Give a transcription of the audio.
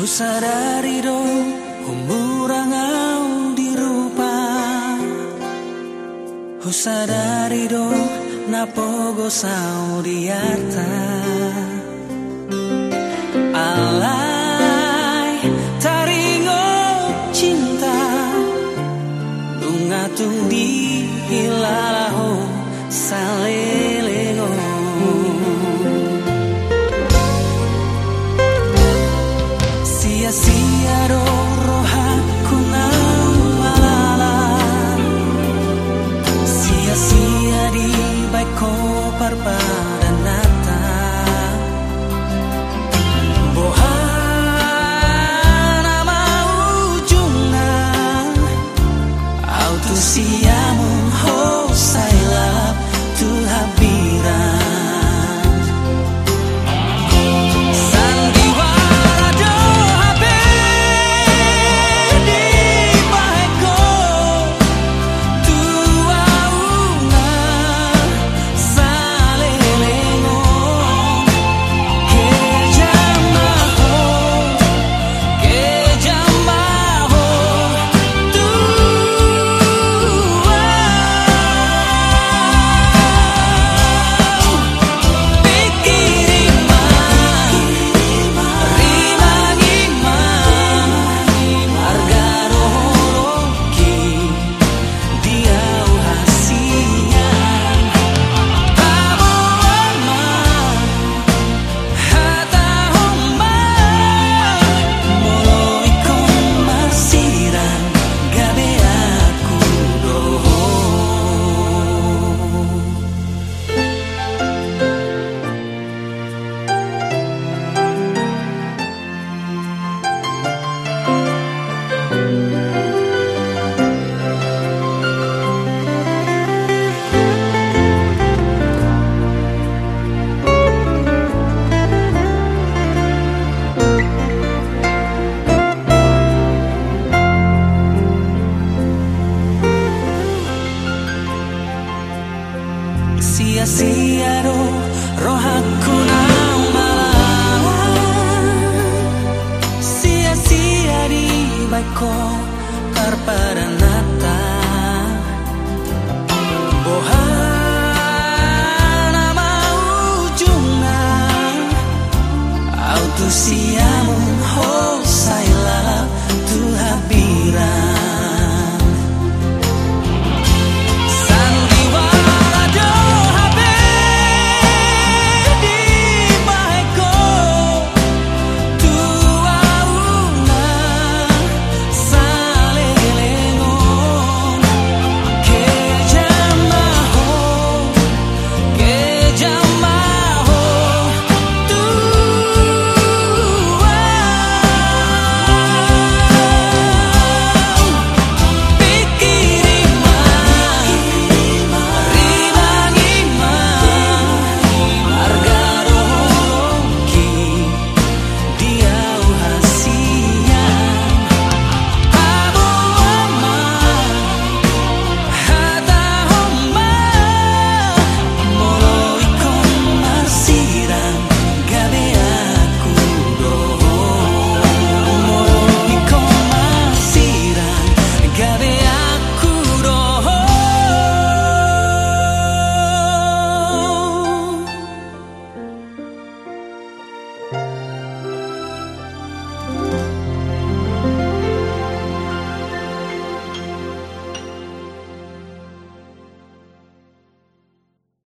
Ku sadari do umurang au dirupa Ku sadari do napogo sau diarta Allah sia-sia rohaku nang malang sia-sia di baikku perpadanan